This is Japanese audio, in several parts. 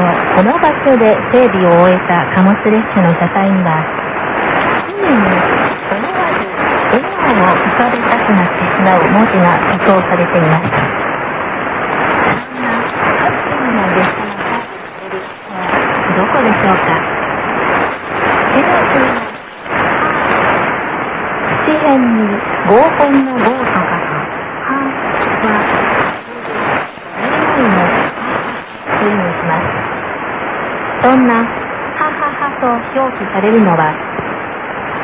のこの場所で整備を終えた貨物列車の車体には、常に思わず笑顔を浮かべたくなってしまう文字が塗装されていました。そんなハッピーな列車のサービスす。る人はどこでしょうか？手の国の口辺に合本の合と書く、はは恋愛のと意味します。そんな、はははと表記されるのは、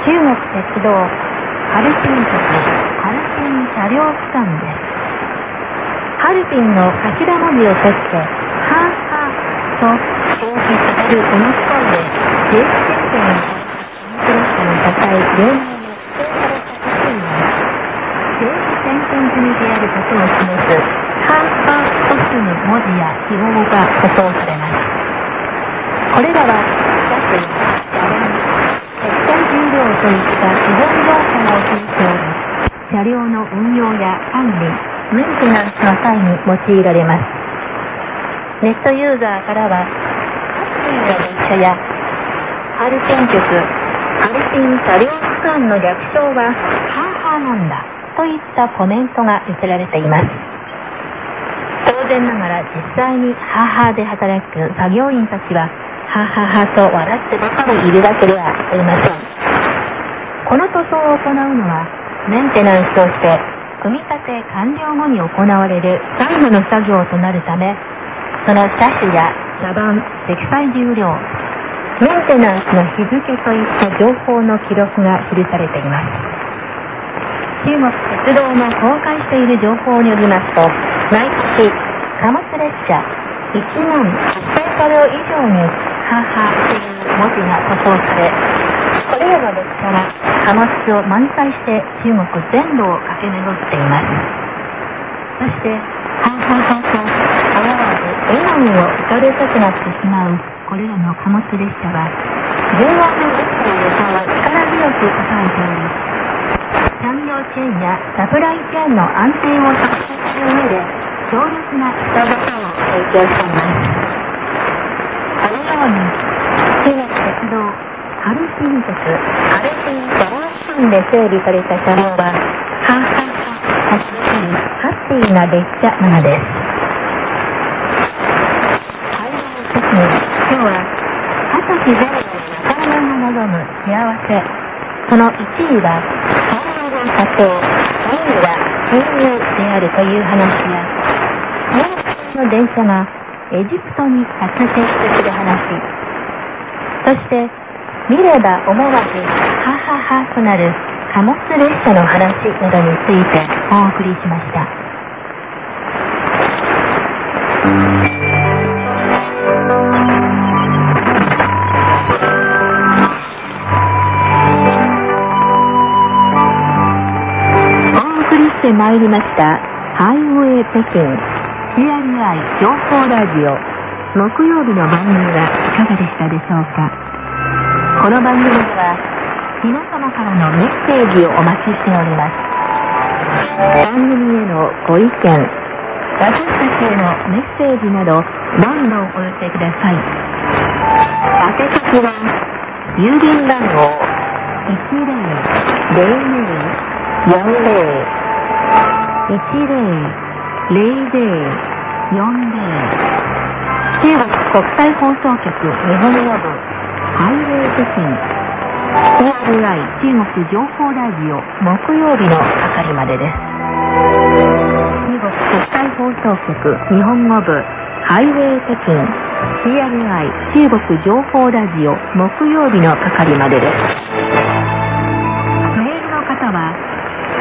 中国鉄道、ハルピン局、ハルピン車両区間です。ハルピンの頭文字を取って、ははと表記されるこの機械で、定期点検に貨物列車の車体両面に指定された時には、定期点検済みであることを示す、ははとする文字や記号が塗装されます。これらは、車種、車輪、鉄体重量といった基本情報を提供し、車両の運用や管理、メンテナンスの際に用いられます。ネットユーザーからは、ハッピーな列車や、ハルピン局、ハルピン車両区間の略称は、ハーハーなんだ、といったコメントが寄せられています。当然ながら実際にハーハーで働く作業員たちは、はははと笑ってばかりいるわけではありません。行うのは、メンテナンスとして、組み立て完了後に行われる最後の作業となるため、その車種や茶番、積載重量、メンテナンスの日付といった情報の記録が記されています。中国鉄道の公開している情報によりますと、毎年貨物列車1万8000車両以上に「はは」という文字が塗装され、これらの列車は貨物を満載して中国全土を駆け巡っています。そして、はははと思わず笑顔を浮かべたくなってしまうこれらの貨物列車は、重要な列車の床を力強く支えており、産業チェーンやサプライチェーンの安定を促進する上で、強力な人手を提供しています。このように、中国鉄道、ハルピン局、ハルピンで整備された車両は、ははははっきりハッピーな列車なのです。はい、特に今日は、二十歳前の若者が望む幸せ、その1位は、本物の社長、2位は親友であるという話や、モロの電車がエジプトに発生してくる話、そして、見れば思わず、はははとなる貨物列車の話などについてお送りしました。お送りしてまいりました、ハイウェイ北京 CRI 情報ラジオ木曜日の番組はいかがでしたでしょうか？この番組では皆様からのメッセージをお待ちしております。番組へのご意見私たちへのメッセージなどどんどんお寄せください。宛先は郵便番号1 0 0 0 4 0 1 0 0 0 4 0中国国際放送局日本語部ハイウェイ北京。CRI 中国情報ラジオ木曜日の係までです。中国国際放送局日本語部ハイウェイ北京。CRI 中国情報ラジオ木曜日の係までです。メールの方は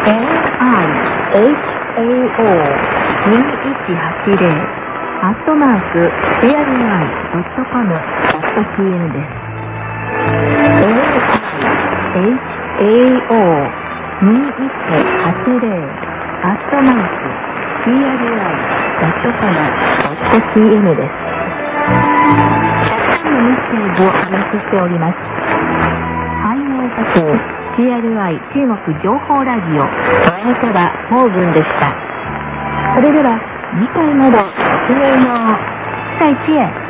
NIHAO2180 アットマーク CRI.com.cn です。AO2180 アットマーク CRI.com.cn です。たくさんのメッセージをお待ちしております。ハイウェイ北京 CRI 中国情報ラジオ。お相手はモーグンでした。それでは次回までごきげんよう。再见